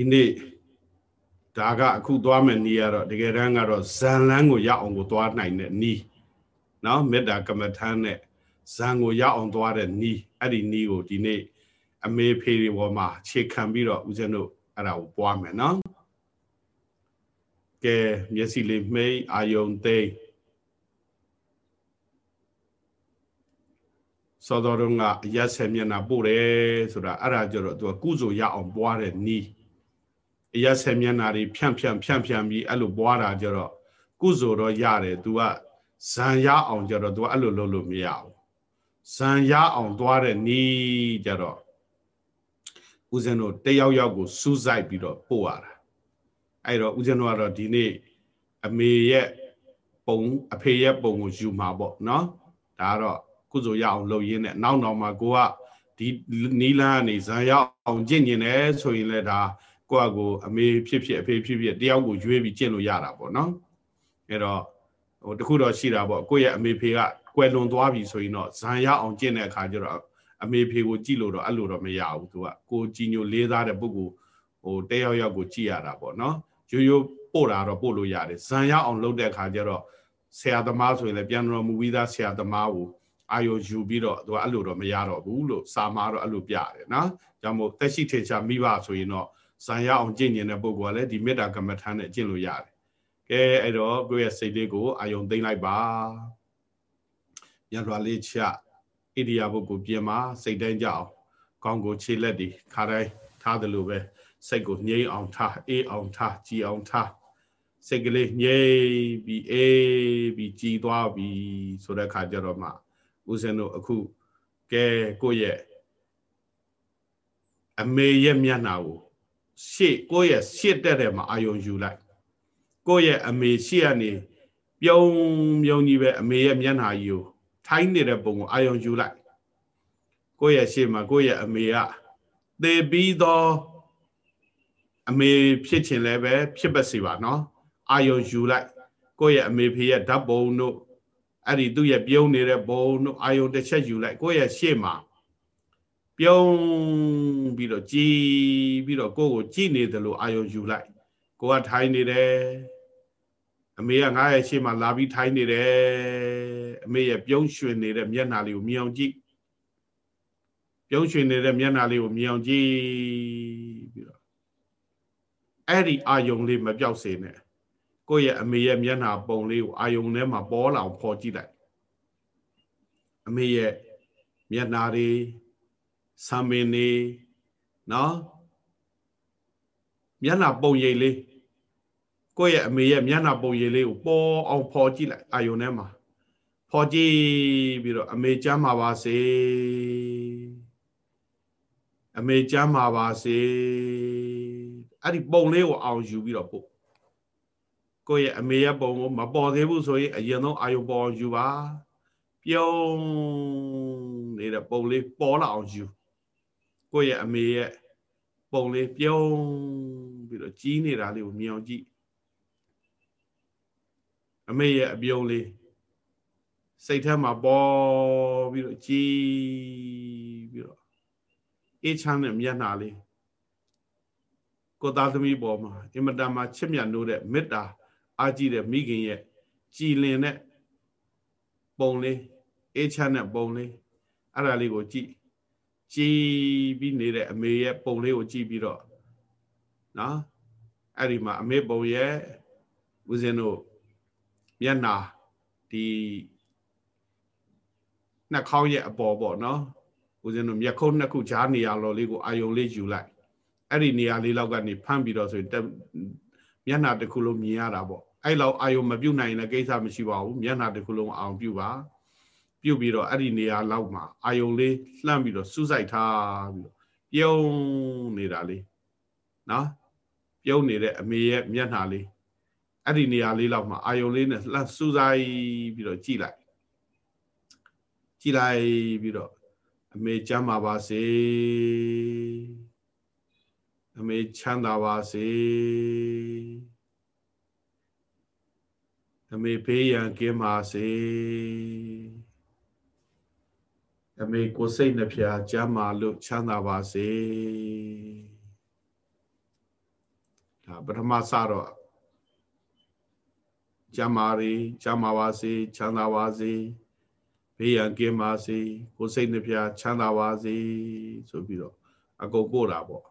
ဒီနေ့ဒါကအခုသွားမယ်နီးရတော့တကယ်တမ်းကတော့ဇန်လန်းကိုရအောင်ကိုသွားနိုင်တဲ့နီးနော်မေတ္တာကမ္မထမ်းနဲ့ဇန်ကိုရအောင်သွားတဲ့နီးအဲ့ဒီနီးကိုဒီနေ့အမေဖေတွေပေါ်မှာခြေခံပြီးတော့ဦးဇင်းတို့အဲ့ဒါကိုပွားမယ်နော်ကဲမျက်စိလေးမှိတ်အာယုံသိမ့်စောတော်တို့ကအရက်ဆယ်မျက်နှာပို့တယ်ဆိုတာအဲ့ဒါကြတော့သူကကုစုရအောင်ပွားတဲ့နီးအ ရက်ဆယ်မျက်နှာတွေဖြန့်ဖြန့်ဖြန့်ဖြန့်ပြီးအဲ့လိုပွားတာကြတော့ကုစုတော့ရတယ်သူကဇံရအောင်ကြတော့သူကအဲ့လိုလုပ်လို့မရဘူးဇံရအောင်သွားတဲ့နီးကြတော့ဦးဇင်းတို့တယောက်ယောက်ကိုစူးစိုက်ပြီးတော့ပို့ရတာအဲ့တော့ဦးဇင်းတို့ကတော့ဒီနေ့အမေရဲ့ပုံအဖေရဲ့ပုံကိုယူမှာပေါ့နော်ဒါကတော့ကုစုရအောင်လုပ်ရင်းနဲ့နောက်နောက်မှာကိုကဒီနီလန်းကနေဇံရအောင်ကျင့်ကျင်တယ်ဆိုရင်လည်းဒါ ကိုယ့်အကိုအမေဖြစ်ဖြစ်အဖေဖြစ်ဖြစ်တယောက်ကိုရွေးပြီးကျင့်လို့ရတာပေါ့နော်အဲ့တော့ဟိုတခုတော့ရှိတာပေါ့ကိုယ့်ရဲ့အမေဖေကကွယ်လွန်သွားပြီဆိုရင်တော့ဇံရအောင်ကျင့်တဲ့အခါကျတော့အမေဖေကိုကြည့်လို့တော့အဲ့လိုတော့မရဘူးသူကကိုကြည်ညိုလေးစားတဲ့ပုဂ္ဂိုလ်ဟိုတယောက်ယောက်ကိုကြည့်ရတာပေါ့နော်ရိုးရိုးပို့တာတော့ပို့လို့ရတယ်ဇံရအောင်လုပ်တဲ့အခါကျတော့ဆရာသမားဆိုရင်လည်းပြန်တော်မူပြီးသားဆရာသမားကိုအာယုယူပြီးတော့သူကအဲ့လိုတော့မရတော့ဘူးလို့စာမာတော့အဲ့လိုပြတယ်နော်ကြောင့်မို့သက်ရှိထေချာမိဘဆိုရင်တော့ ဇံရအောင်ကျင့်ကျင်တဲ့ပုဂ္ဂိုလ်ကလည်းဒီမေတ္တာကမ္မထာနဲ့ကျင့်လို့ရတယ်ကဲအဲ့တော့ကိုယ့်ရဲ့စိတ်လေးကိုအာယုံသိမ့်လိုက်ပါရလွာလေးချဣရိယာပုဂ္ဂိုလ်ပြင်မှာစိတ်တိုင်းကြအောင်ကောင်းကိုခြေလက်ဒီခါတိုင်းထားတယ်လို့ပဲစိတ်ကိုငြိမ်းအောင်ထားအေးအောင်ထားကြည်အောင်ထားစိတ်ကလေးငြိမ်ပြီးအေးပြီးကြည်သွားပြီဆိုတဲ့ခါကျတော့မှဦးဇင်းတို့အခုကဲကိုယ့်ရဲ့အမေရဲ့မျက်နှာကို ရှေ့ကိုယ့်ရဲ့ရှေ့တက်တဲ့မှာအာယုံယူလိုက်ကိုယ့်ရဲ့အမေရှေ့ကနေပြုံးပြုံးကြီးပဲအမေရဲ့မျက်နှာကြီးကိုထိုင်းနေတဲ့ပုံကိုအာယုံယူလိုက်ကိုယ့်ရဲ့ရှေ့မှာကိုယ့်ရဲ့အမေကသေပြီးသောအမေဖြစ်ခြင်းလည်းပဲဖြစ်ပါစေပါနော်အာယုံယူလိုက်ကိုယ့်ရဲ့အမေဖေရဲ့ဓာတ်ပုံတို့အဲ့ဒီသူ့ရဲ့ပြုံးနေတဲ့ဘုံတို့အာယုံတစ်ချက်ယူလိုက်ကိုယ့်ရဲ့ရှေ့မှာ ပြုံးပြီးတော့ကြည်ပြီးတော့ကိုယ့်ကိုကြည်နေတယ်လို့အာယုံယူလိုက်ကိုကထိုင်နေတယ်အမေကငါ့ရဲ့ရှေ့မှာလာပြီးထိုင်နေတယ်အမေရဲ့ပြုံးရွှင်နေတဲ့မျက်နှာလေးကိုမြင်အောင်ကြည့်ပြုံးရွှင်နေတဲ့မျက်နှာလေးကိုမြင်အောင်ကြည့်ပြီးတော့အဲ့ဒီအာယုံလေးမပြောက်စေနဲ့ကိုယ့်ရဲ့အမေရဲ့မျက်နှာပုံလေးကိုအာယုံထဲမှာပေါ်လာအောင်ဖော်ကြည့်လိုက်အမေရဲ့မျက်နှာတွေ ဆံမင်းတွေနော်မျက်နှာပုံရိပ်လေးကိုယ့်ရဲ့အမေရဲ့မျက်နှာပုံရိပ်လေးကိုပေါ်အောင်ဖော်ကြည့်လိုက်အာယုံထဲမှာဖော်ကြည့်ပြီးတော့အမေကျမ်းမှာပါစေအမေကျမ်းမှာပါစေအဲ့ဒီပုံလေးကိုအောင်ယူပြီးတော့ပို့ကိုယ့်ရဲ့အမေရဲ့ပုံကိုမပေါ်သေးဘူးဆိုရင်အရင်ဆုံးအာယုပေါ်ယူပါ ပြုံးနေတဲ့ပုံလေးပေါ်လာအောင်ယူ ကိုယ့်ရဲ့အမေရဲ့ပုံလေးပြုံးပြီးတော့ကြီးနေတာလေးကိုမြင်အောင်ကြည့်အမေရဲ့အပြုံးလေးစိတ်ထဲမှာပေါ်ပြီးတော့ကြည်ပြီးတော့အေးချမ်းတဲ့မျက်နှာလေးကိုသားသမီးပေါ်မှာအင်မတန်မှချစ်မြတ်နိုးတဲ့မေတ္တာအားကြီးတဲ့မိခင်ရဲ့ကြည်လင်တဲ့ပုံလေးအေးချမ်းတဲ့ပုံလေးအဲ့ဒါလေးကိုကြည့် ကြည်ပြီးနေတဲ့အမေရဲ့ပုံလေးကိုကြည့်ပြီးတော့နော်အဲ့ဒီမှာအမေပုံရဲ့ဦးဇင်းတို့မျက်နာဒီနှာခေါင်းရဲ့အပေါ်ပေါ့နော်ဦးဇင်းတို့မျက်ခုံးနှစ်ခုကြားနေရလော်လေးကိုအာယုံလေးယူလိုက်အဲ့ဒီနေရာလေးလောက်ကနေဖမ်းပြီးတော့ဆိုရင်မျက်နှာတစ်ခုလုံးမြင်ရတာပေါ့အဲ့လောက်အာယုံမပြုတ်နိုင်ရင်လည်းကိစ္စမရှိပါဘူးမျက်နှာတစ်ခုလုံးအောင်ပြုတ်ပါ ပြုတ်ပြီးတော့အဲ့ဒီနေရာလောက်မှာအာယုံလေးလှမ်းပြီးတော့စူးစိုက်ထားပြီးတော့ပြုံးနေတာလေးနော်ပြုံးနေတဲ့အမေရဲ့မျက်နှာလေးအဲ့ဒီနေရာလေးလောက်မှာအာယုံလေးနဲ့လှမ်းစူးစိုက်ပြီးတော့ကြည့်လိုက်ကြည့်လိုက်ပြီးတော့အမေကျမ်းပါပါစေအမေချမ်းသာပါစေအမေဘေးရန်ကင်းပါစေ အမေကိုစိတ်နှဖျားကျမ်းမာလို့ချမ်းသာပါစေဒါပထမစတော့ကျမ်းမာရီကျမ်းမာပါစေချမ်းသာပါစေဘေးရန်ကင်းပါစေကိုယ်စိတ်နှပြချမ်းသာပါစေဆိုပြီးတော့အကုန်ပို့တာပေါ့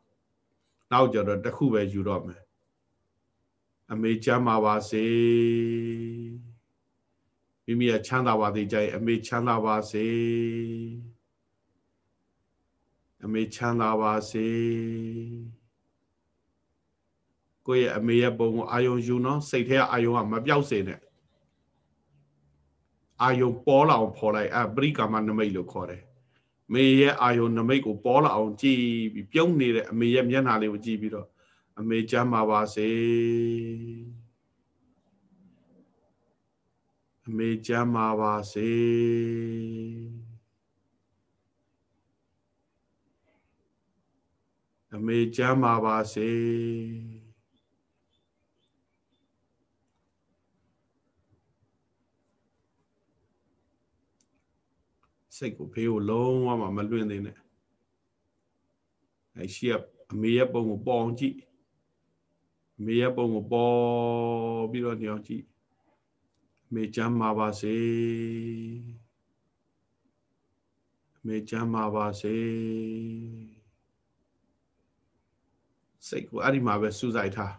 နောက်ကြတော့တစ်ခုပဲယူတော့မယ်အမေချမ်းသာပါစေ မိမိကချမ်းသာပါသေးကြရင်အမေချမ်းသာပါစေအမေချမ်းသာပါစေကိုယ့်ရဲ့အမေရဲ့ပုံကိုအာယုံယူနော်စိတ်ထဲအာယုံကမပြောက်စေနဲ့အာယုံပေါ်လာအောင်ဖော်လိုက်အဲပရိကာမနမိတ်လို့ခေါ်တယ်မေရဲ့အာယုံနမိတ်ကိုပေါ်လာအောင်ကြည်ပြီးပြုံးနေတဲ့အမေရဲ့မျက်နှာလေးကိုကြည့်ပြီးတော့အမေချမ်းသာပါစေ အမေချမ်းသာပါစေအမေချမ်းသာပါစေစိတ်ကိုဖေးကိုလုံးဝမလွင့်သေးနဲ့အဲရှိရအမေရဲ့ပုံကိုပေါ်အောင်ကြည့်အမေရဲ့ပုံကိုပေါ်ပြီးတော့ညောင်ကြည့်အ မေချမ်းပါပါစေအမေချမ်းပါပါစေစိတ်ကိုအဲ့ဒီမှာပဲစူးစိုက်ထား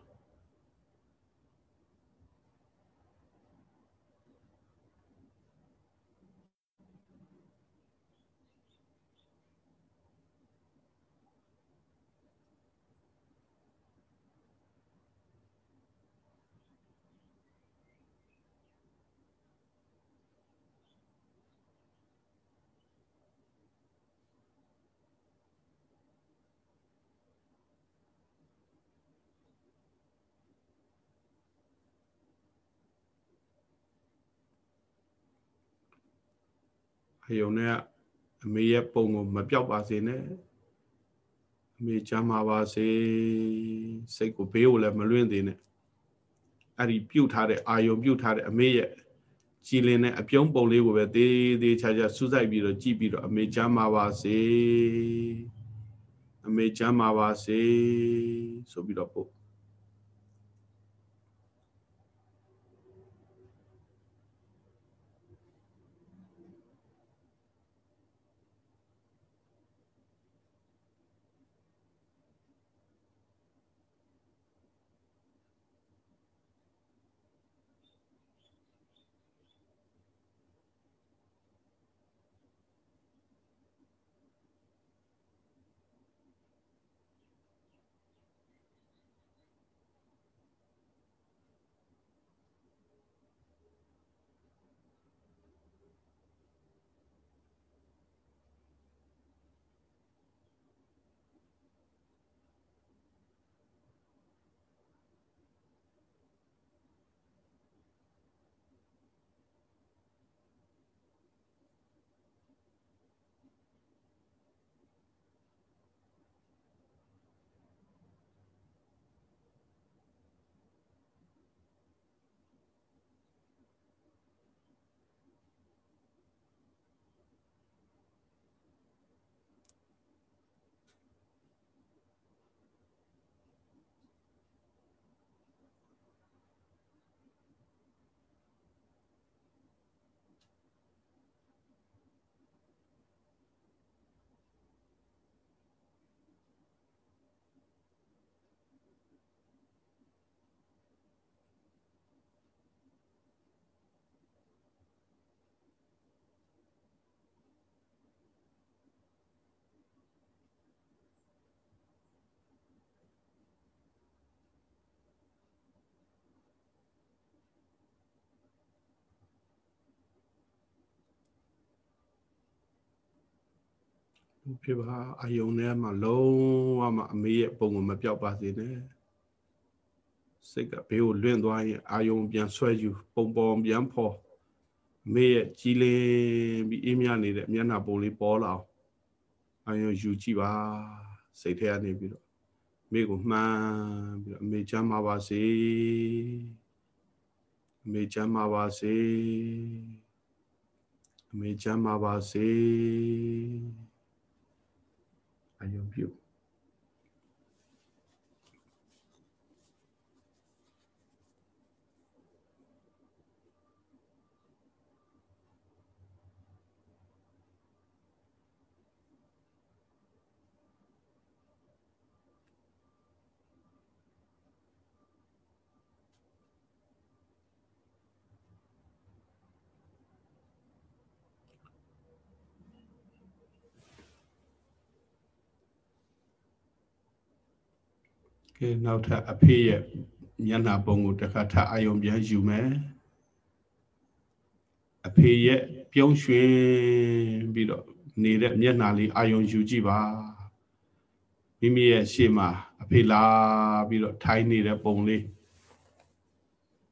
အယုံနဲ့အမေရဲ့ပုံကိုမပြောက်ပါစေနဲ့အမေချမ်းသာပါစေစိတ်ကိုဘေးကိုလည်းမလွင့်သေးနဲ့အဲ့ဒီပြုတ်ထားတဲ့အာယုံပြုတ်ထားတဲ့အမေရဲ့ကြည်လင်တဲ့အပြုံးပုံလေးကိုပဲသေးသေးချာချာစူးစိုက်ပြီးတော့ကြည့်ပြီးတော့အမေချမ်းသာပါစေအမေချမ်းသာပါစေဆိုပြီးတော့ပို့ ဖြစ်ပါအယုံထဲမှာလုံးဝမအမေရဲ့ပုံကိုမပြောက်ပါစေနဲ့စိတ်ကဘေးကိုလွင့်သွားရင်အာယုံပြန်ဆွဲယူပုံပေါ်ပြန်ဖော်မေရဲ့ကြီးလင်းပြီးအေးမြနေတဲ့မျက်နှာပုံလေးပေါ်လာအောင်အာယုံယူကြည့်ပါစိတ်ထဲကနေပြီးတော့မေကိုမှန်းပြီးတော့အမေချမ်းပါပါစေအမေချမ်းပါပါစေအမေချမ်းပါပါစေ အယုံပြု ကဲနောက်ထပ်အဖေရဲ့မျက်နှာပုံကိုတစ်ခါထပ်အာယုံပြန်ယူမယ်အဖေရဲ့ပြုံးရွှင်ပြီးတော့နေတဲ့မျက်နှာလေးအာယုံယူကြည့်ပါမိမိရဲ့ရှေ့မှာအဖေလာပြီးတော့ထိုင်းနေတဲ့ပုံလေး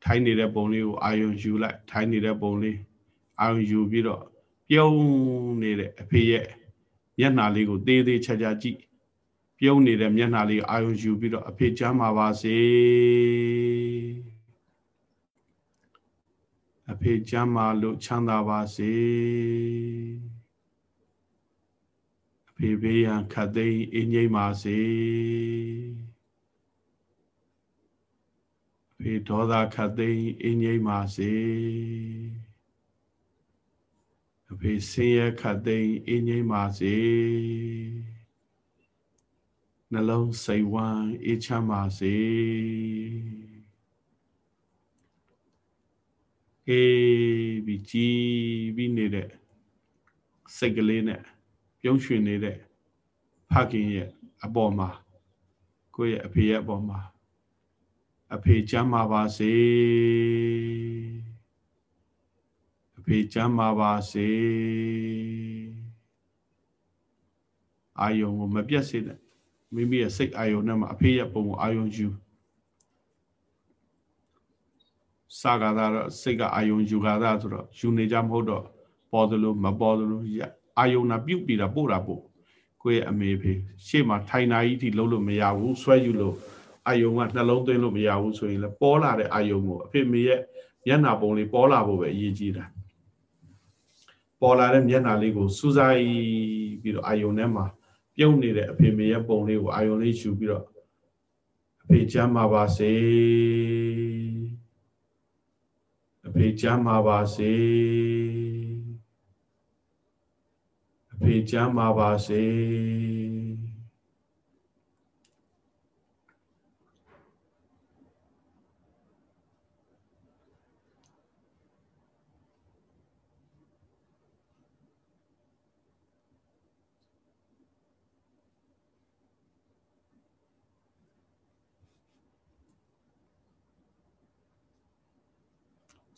ထိုင်းနေတဲ့ပုံလေးကိုအာယုံယူလိုက်ထိုင်းနေတဲ့ပုံလေးအာယုံယူပြီးတော့ပြုံးနေတဲ့အဖေရဲ့မျက်နှာလေးကိုသေးသေးချာချာကြည့် ပြုံးနေတဲ့မျက်နှာလေးအာယုံယူပြီးတော့အဖေချမ်းပါပါစေအဖေချမ်းပါလို့ချမ်းသာပါစေအဖေဘေးရန်ခတ်သိမ်းအင်းငိမ့်ပါစေအဖေဒေါသခတ်သိမ်းအင်းငိမ့်ပါစေအဖေဆင်းရဲခတ်သိမ်းအင်းငိမ့်ပါစေ နှလုံးစိတ်ဝမ်းအေးချမ်းပါစေအေးပြီးကြည်ပြီးနေတဲ့စိတ်ကလေးနဲ့ပြုံးရွှင်နေတဲ့ဖခင်ရဲ့အပေါ်မှာကိုယ့်ရဲ့အဖေရဲ့အပေါ်မှာအဖေချမ်းပါပါစေအဖေချမ်းပါပါစေအာယုံကိုမပြတ်စေနဲ့ မိမိရဲ့စိတ်အာယုံနဲ့မှာအဖေရဲ့ပုံကိုအာယုံယူစာကသာတော့စိတ်ကအာယုံယူကသာဆိုတော့ယူနေကြမဟုတ်တော့ပေါ်သလိုမပေါ်သလိုရအာယုံနာပြုတ်ပြီးတာပို့တာပို့ကိုယ့်ရဲ့အမေဖေရှေ့မှာထိုင်နာကြီးထိလုံးလို့မရဘူးဆွဲယူလို့အာယုံကနှလုံးသွင်းလို့မရဘူးဆိုရင်လည်းပေါ်လာတဲ့အာယုံကိုအဖေမေရဲ့မျက်နှာပုံလေးပေါ်လာဖို့ပဲအရေးကြီးတာပေါ်လာတဲ့မျက်နှာလေးကိုစူးစိုက်ပြီးတော့အာယုံထဲမှာ ပြုံးနေတဲ့အဖေမေရဲ့ပုံလေးကိုအာယုံလေးယူပြီးတော့အဖေချမ်းပါပါစေအဖေချမ်းပါပါစေအဖေချမ်းပါပါစေ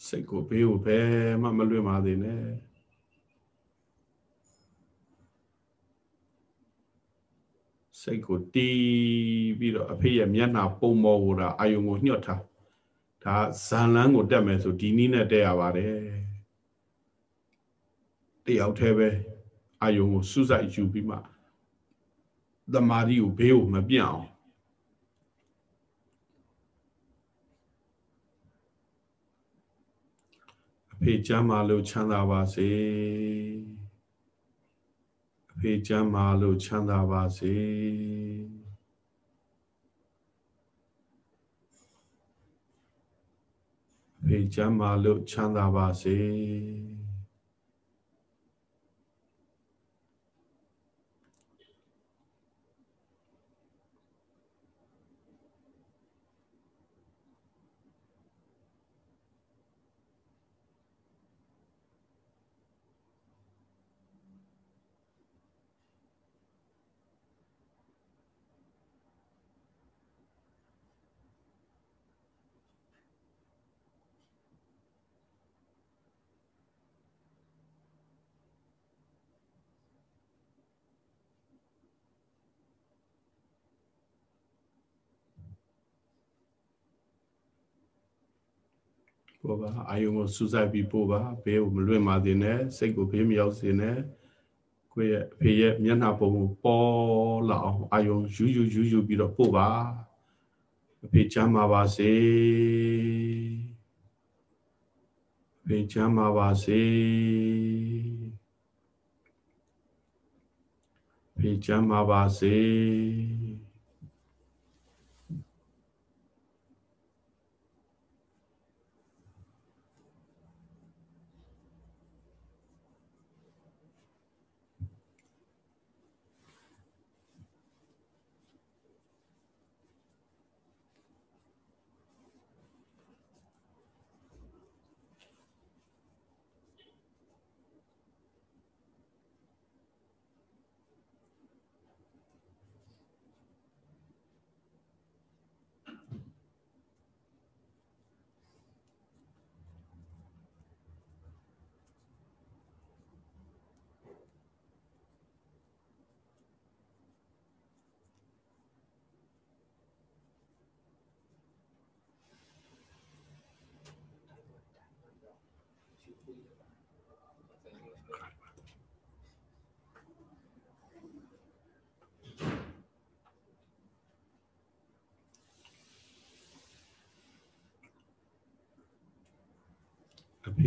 စိတ်ကိုဘေးကိုဘယ်မှမလွတ်ပါသေးနဲ့စိတ်ကိုတီးပြီးတော့အဖေရဲ့မျက်နှာပုံပေါ်ကိုဒါအာယုံကိုညှော့ထားဒါဇန်လန်းကိုတက်မယ်ဆိုဒီနည်းနဲ့တက်ရပါတယ်တယောက်တည်းပဲအာယုံကိုစူးစိုက်ယူပြီးမှသမာဓိကိုဘေးကိုမပြတ်အောင် ဖေချမ်းမာလို့ချမ်းသာပါစေအဖေချမ်းမာလို့ချမ်းသာပါစေအဖေချမ်းမာလို့ချမ်းသာပါစေ ပို့ပါအာယုံကိုစူးစိုက်ပြီးပို့ပါဘေးကိုမလွင့်ပါသေးနဲ့စိတ်ကိုဘေးမရောက်စေနဲ့ကိုယ့်ရဲ့အဖေရဲ့မျက်နှာပုံကိုပေါ်လာအောင်အာယုံယူယူယူယူပြီးတော့ပို့ပါအဖေချမ်းပါပါစေအဖေချမ်းပါပါစေအဖေချမ်းပါပါစေ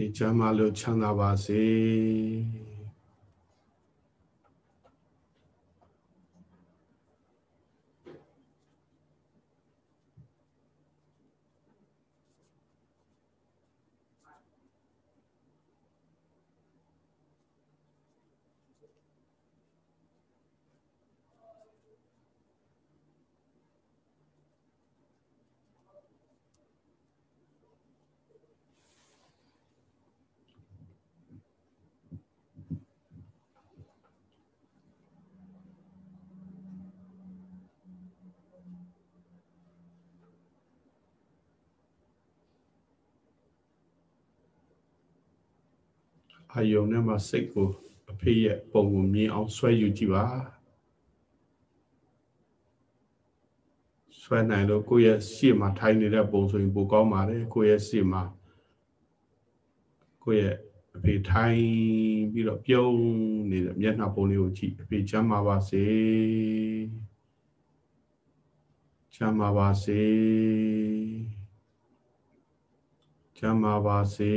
ဖေချမ်းမလို့ချမ်းသာပါစေ အာယုံထဲမှာစိတ်ကိုအဖေရဲ့ပုံကိုမြင်အောင်ဆွဲယူကြည့်ပါဆွဲနိုင်လို့ကိုယ့်ရဲ့ရှေ့မှာထိုင်နေတဲ့ပုံဆိုရင်ပိုကောင်းပါတယ်ကိုယ့်ရဲ့ရှေ့မှာကိုယ့်ရဲ့အဖေထိုင်ပြီးတော့ပြုံးနေတဲ့မျက်နှာပုံလေးကိုကြည့်အဖေချမ်းပါပါစေချမ်းပါပါစေချမ်းပါပါစေ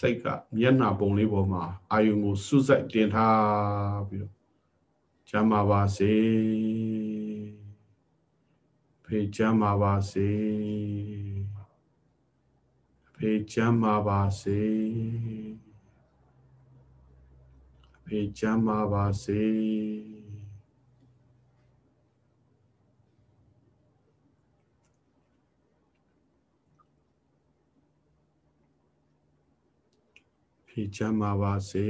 စိတ်ကမျက်နှာပုံလေးပေါ်မှာအာယုံကိုစွစိုက်တင်ထားပြီးတော့ကျမ်းပါပါစေဖေကျမ်းပါပါစေဖေကျမ်းပါပါစေဖေကျမ်းပါပါစေ ဖြည့်ချမ်းပါပါစေ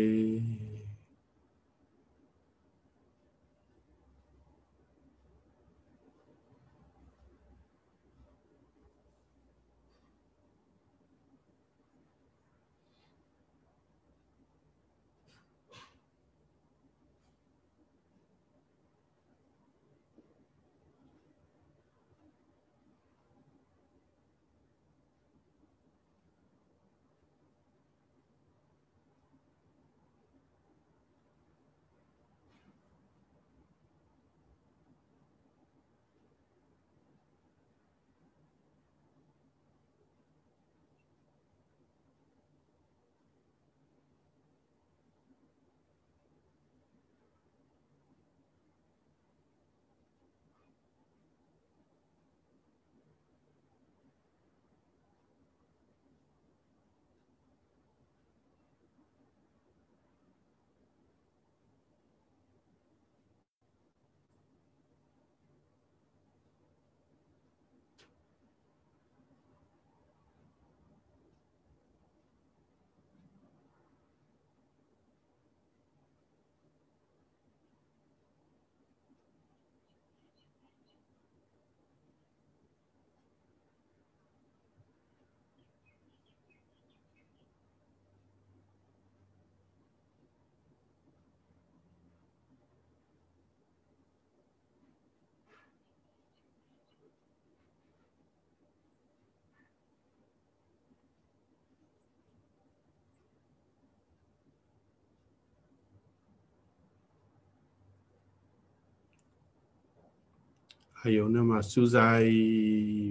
အယုံနဲ့မှစူးစိုက်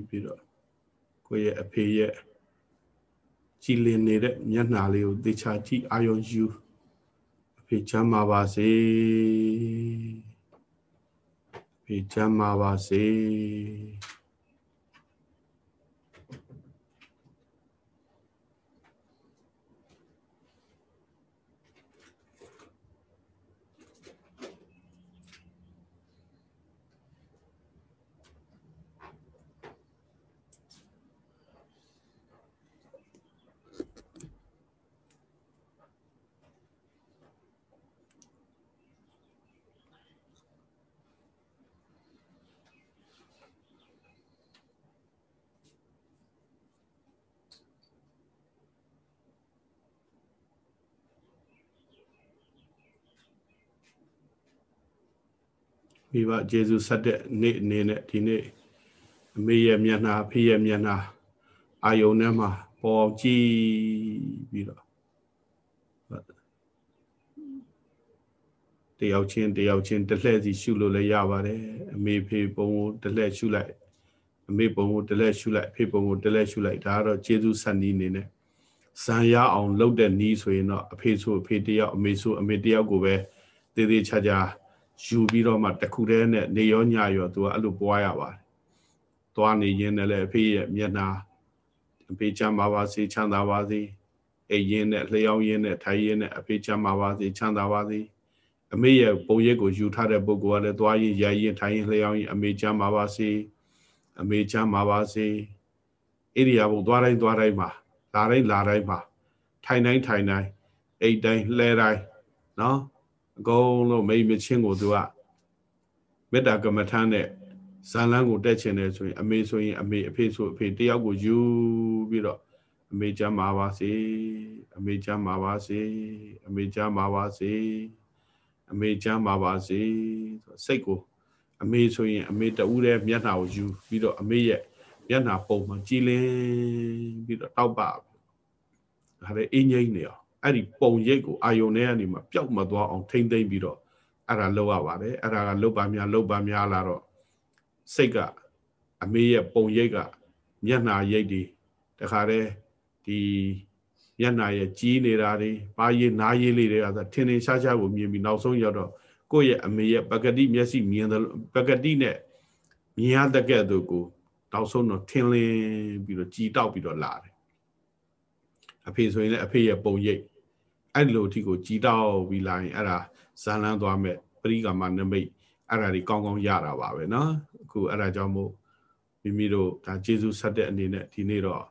ပြီးတော့ကိုယ့်ရဲ့အဖေရဲ့ကြည်လင်နေတဲ့မျက်နှာလေးကိုသေချာကြည့်အာယုံယူအဖေချမ်းသာပါစေအဖေချမ်းသာပါစေ မိဘကျေစုဆက်တဲ့နေ့အနေနဲ့ဒီနေ့အမေရဲ့မျက်နှာဖေရဲ့မျက်နှာအာယုံထဲမှာပေါ်ကြည့်ပြီးတော့တယောက်ချင်းတယောက်ချင်းတလှည့်စီရှုလို့လည်းရပါတယ်အမေဖေပုံကိုတလှည့်ရှုလိုက်အမေပုံကိုတလဲရှုလိုက်အဖေပုံကိုတလဲရှုလိုက်ဒါကတော့ကျေးဇူးဆက်နီးနေနဲ့ဇံရအောင်လုပ်တဲ့နီးဆိုရင်တော့အဖေဆိုအဖေတယောက်အမေဆိုအမေတယောက်ကိုပဲသေးသေးချာချာ ယူပြီးတော့မှတခုတည်းနဲ့နေရောညရောသူကအဲ့လိုပွားရပါတယ်။သွားနေရင်လည်းအဖေရဲ့မျက်နှာအဖေချမ်းပါပါစေချမ်းသာပါစေအိမ်ရင်းနဲ့လျှောင်းရင်းနဲ့ထိုင်ရင်းနဲ့အဖေချမ်းပါပါစေချမ်းသာပါစေအမေရဲ့ပုံရိပ်ကိုယူထားတဲ့ပုဂ္ဂိုလ်ကလည်းသွားရင်ရရင်ထိုင်ရင်လျှောင်းရင်အမေချမ်းပါပါစေအမေချမ်းပါပါစေဣရိယာပုသွားတိုင်းသွားတိုင်းမှာလာတိုင်းလာတိုင်းမှာထိုင်တိုင်းထိုင်တိုင်းအိတ်တိုင်းလှဲတိုင်းနော် အကုန်လုံးမိမချင်းကိုသူကမေတ္တာကမ္မထမ်းနဲ့ဇာလန်းကိုတက်ချင်တယ်ဆိုရင်အမေဆိုရင်အမေအဖေဆိုအဖေတယောက်ကိုယူပြီးတော့အမေချမ်းပါပါစေအမေချမ်းပါပါစေအမေချမ်းပါပါစေအမေချမ်းပါပါစေစိတ်ကိုအမေဆိုရင်အမေတူးတဲ့မျက်နှာကိုယူပြီးတော့အမေရဲ့မျက်နှာပုံမှန်ကြည်လင်းပြီးတော့တောက်ပဒါလည်းအင်းငိမ့်နေအောင် အဲ့ဒီပုံရိပ်ကိုအာယုန်ထဲကနေမှပျောက်မသွားအောင်ထိမ့်သိမ့်ပြီးတော့အဲ့ဒါလောက်ရပါတယ်အဲ့ဒါကလုတ်ပါများလုတ်ပါများလာတော့စိတ်ကအမေရဲ့ပုံရိပ်ကမျက်နှာရိပ်ဒီတခါတည်းဒီမျက်နှာရဲ့ကြီးနေတာတွေပါရည်နားရည်လေးတွေကဆိုထင်ထင်ရှားရှားကိုမြင်ပြီးနောက်ဆုံးရောက်တော့ကိုယ့်ရဲ့အမေရဲ့ပကတိမျက်စိမြင်တယ်ပကတိနဲ့မြင်ရတဲ့ကဲ့သို့ကိုနောက်ဆုံးတော့ထင်လင်းပြီးတော့ကြည်တောက်ပြီးတော့လာတယ် အဖေဆိုရင်လည်းအဖေရဲ့ပုံရိပ်အဲ့လိုအထိကိုကြည်တောက်ပြီးလာရင်အဲ့ဒါဇာလန်းသွားမဲ့ပရိကာမနမိတ်အဲ့ဒါတွေကောင်းကောင်းရတာပါပဲเนาะအခုအဲ့ဒါကြောင့်မို့မိမိတို့ဒါကျေးဇူးဆက်တဲ့အနေနဲ့ဒီနေ့တော့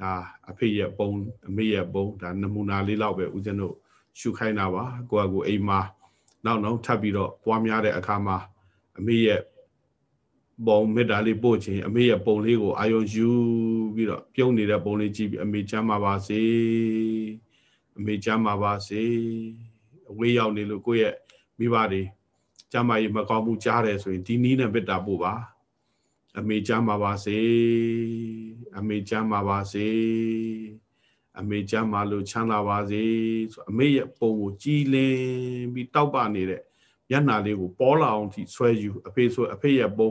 ဒါအဖေရဲ့ပုံအမေရဲ့ပုံဒါနမူနာလေးလောက်ပဲဦးဇင်းတို့ရှုခိုင်းတာပါကိုယ့်အကူအိမ်မှာနောက်နောက်ထပ်ပြီးတော့ပွားများတဲ့အခါမှာအမေရဲ့ ပုံမေတ္တာလေးပို့ခြင်းအမေရဲ့ပုံလေးကိုအာယုံယူပြီးတော့ပြုံးနေတဲ့ပုံလေးကြည့်ပြီးအမေချမ်းပါပါစေအမေချမ်းပါပါစေအဝေးရောက်နေလို့ကိုယ့်ရဲ့မိဘတွေကျမ်းမာရေးမကောင်းမှုကြားတယ်ဆိုရင်ဒီနီးနဲ့မေတ္တာပို့ပါအမေချမ်းပါပါစေအမေချမ်းပါပါစေအမေချမ်းပါလို့ချမ်းသာပါစေဆိုအမေရဲ့ပုံကိုကြည်လင်ပြီးတောက်ပနေတဲ့မျက်နှာလေးကိုပေါ်လာအောင်ထိဆွဲယူအဖေဆိုအဖေရဲ့ပုံ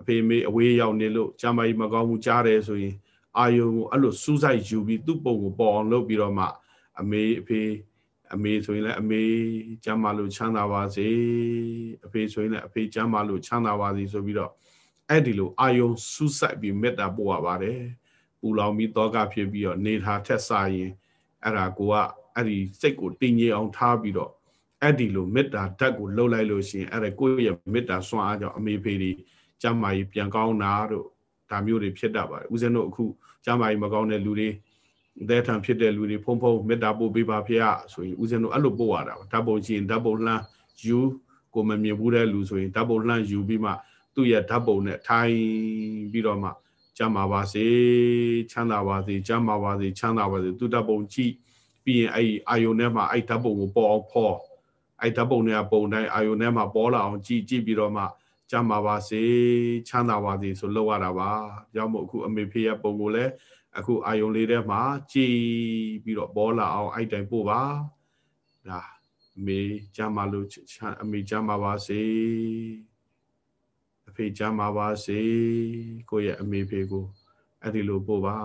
အဖေမေအဝေးရောက်နေလို့ကျမ်းမာရေးမကောင်းမှုကြားတယ်ဆိုရင်အာယုံကိုအဲ့လိုစူးစိုက်ယူပြီးသူ့ပုံကိုပေါ်အောင်လုပ်ပြီးတော့မှအမေအဖေအမေဆိုရင်လည်းအမေကျမ်းမာလို့ချမ်းသာပါစေအဖေဆိုရင်လည်းအဖေကျမ်းမာလို့ချမ်းသာပါစေဆိုပြီးတော့အဲ့ဒီလိုအာယုံစူးစိုက်ပြီးမေတ္တာပို့ရပါတယ်ပူလောင်ပြီးတောကဖြစ်ပြီးတော့နေထားထက်စာရင်အဲ့ဒါကိုကအဲ့ဒီစိတ်ကိုတည်ငြိမ်အောင်ထားပြီးတော့အဲ့ဒီလိုမေတ္တာဓာတ်ကိုလှုပ်လိုက်လို့ရှိရင်အဲ့ဒါကိုယ့်ရဲ့မေတ္တာစွမ်းအားကြောင့်အမေဖေတွေ ကျမ်းမာရေးပြန်ကောင်းတာတို့ဒါမျိုးတွေဖြစ်တတ်ပါတယ်ဦးဇင်းတို့အခုကျမ်းမာရေးမကောင်းတဲ့လူတွေအသက်ထံဖြစ်တဲ့လူတွေဖုံဖုံမေတ္တာပို့ပေးပါဖေရဆိုရင်ဦးဇင်းတို့အဲ့လိုပို့ရတာဓာတ်ပုံရှိရင်ဓာတ်ပုံလှမ်းယူကိုမမြင်ဘူးတဲ့လူဆိုရင်ဓာတ်ပုံလှမ်းယူပြီးမှသူ့ရဲ့ဓာတ်ပုံနဲ့ထိုင်ပြီးတော့မှကျမ်းပါပါစေချမ်းသာပါစေကျမ်းပါပါစေချမ်းသာပါစေသူဓာတ်ပုံကြည့်ပြီးရင်အဲ့အာယုန်ထဲမှာအဲ့ဓာတ်ပုံကိုပေါ်အောင်ဖော်အဲ့ဓာတ်ပုံတွေကပုံတိုင်းအာယုန်ထဲမှာပေါ်လာအောင်ကြည့်ကြည့်ပြီးတော့မှ ကျမ်းပါပါစေချမ်းသာပါစေဆိုလောက်ရတာပါကြောင့်မို့အခုအမေဖေရဲ့ပုံကိုလည်းအခုအာယုံလေးထဲမှာကြည်ပြီးတော့ဘောလာအောင်အဲ့တိုင်ပို့ပါဒါအမေကျမ်းပါလို့အမေကျမ်းပါပါစေအဖေကျမ်းပါပါစေကိုယ့်ရဲ့အမေဖေကိုအဲ့ဒီလိုပို့ပါ